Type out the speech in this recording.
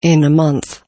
In a month.